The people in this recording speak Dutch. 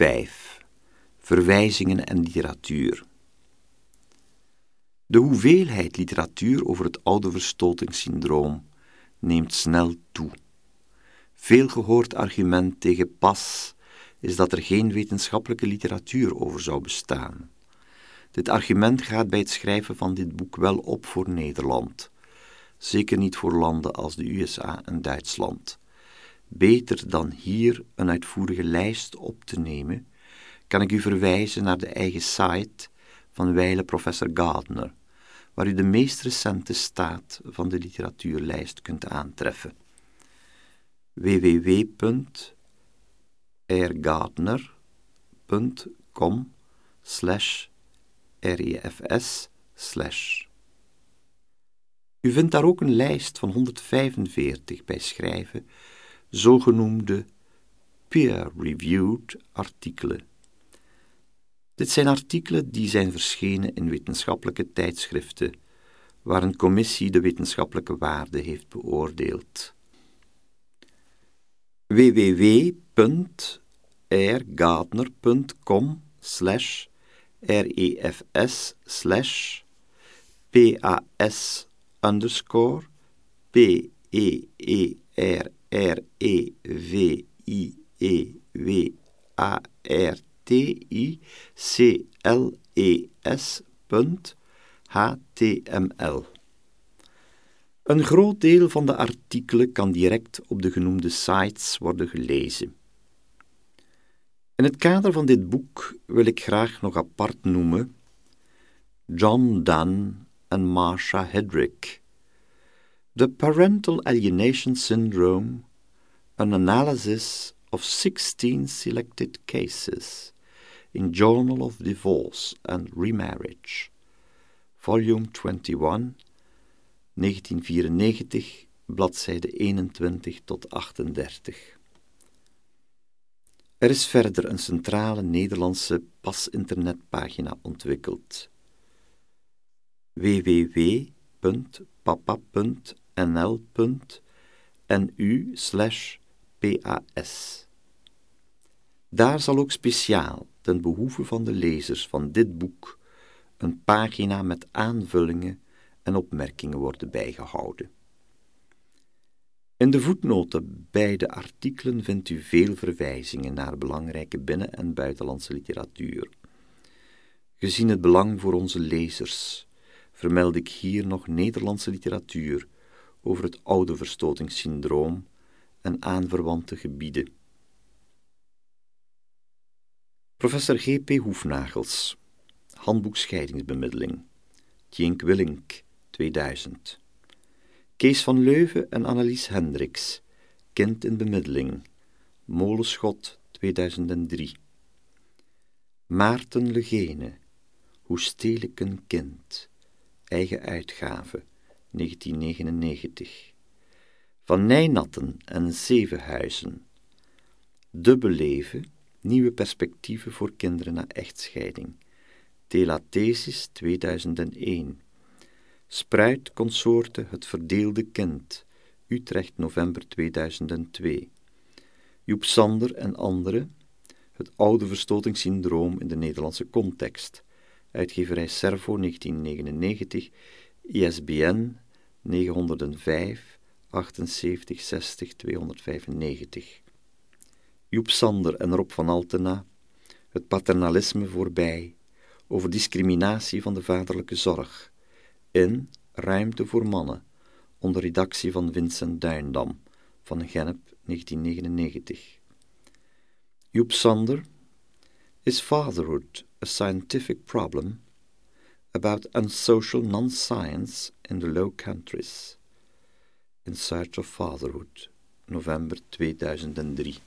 5. Verwijzingen en literatuur. De hoeveelheid literatuur over het oude verstotingssyndroom neemt snel toe. Veel gehoord argument tegen pas is dat er geen wetenschappelijke literatuur over zou bestaan. Dit argument gaat bij het schrijven van dit boek wel op voor Nederland, zeker niet voor landen als de USA en Duitsland. Beter dan hier een uitvoerige lijst op te nemen, kan ik u verwijzen naar de eigen site van wijle professor Gardner, waar u de meest recente staat van de literatuurlijst kunt aantreffen. www.rgardner.com slash refs slash U vindt daar ook een lijst van 145 bij schrijven zogenoemde peer-reviewed artikelen. Dit zijn artikelen die zijn verschenen in wetenschappelijke tijdschriften, waar een commissie de wetenschappelijke waarde heeft beoordeeld. www.rgardner.com slash refs slash pas underscore p e e r R-E-V-I-E-W-A-R-T-I-C-L-E-S. HTML. Een groot deel van de artikelen kan direct op de genoemde sites worden gelezen. In het kader van dit boek wil ik graag nog apart noemen John Donne en Marsha Hedrick The Parental Alienation Syndrome, an analysis of 16 selected cases in Journal of Divorce and Remarriage, Volume 21, 1994, bladzijde 21 tot 38. Er is verder een centrale Nederlandse pas-internetpagina ontwikkeld. www.papa.nl nl.nu pas. Daar zal ook speciaal, ten behoeve van de lezers van dit boek, een pagina met aanvullingen en opmerkingen worden bijgehouden. In de voetnoten bij de artikelen vindt u veel verwijzingen naar belangrijke binnen- en buitenlandse literatuur. Gezien het belang voor onze lezers, vermeld ik hier nog Nederlandse literatuur over het oude verstotingssyndroom en aanverwante gebieden. Professor G.P. Hoefnagels, Handboek Scheidingsbemiddeling, Tjenk Willink, 2000. Kees van Leuven en Annelies Hendricks, Kind in bemiddeling, Molenschot, 2003. Maarten Legene, Hoe steel ik een kind, eigen uitgave, 1999. Van Nijnatten en Zevenhuizen. Dubbel leven, nieuwe perspectieven voor kinderen na echtscheiding. Telathesis 2001. Spruit Consorte Het Verdeelde Kind. Utrecht, november 2002. Joep Sander en anderen. Het oude verstotingssyndroom in de Nederlandse context. Uitgeverij Servo 1999 ISBN 905 78 60 295. Joep Sander en Rob van Altena, Het paternalisme voorbij, over discriminatie van de vaderlijke zorg, in Ruimte voor mannen, onder redactie van Vincent Duindam, van Gennep 1999. Joep Sander, Is Fatherhood a Scientific Problem? About unsocial non-science in the Low Countries. In Search of Fatherhood, november 2003.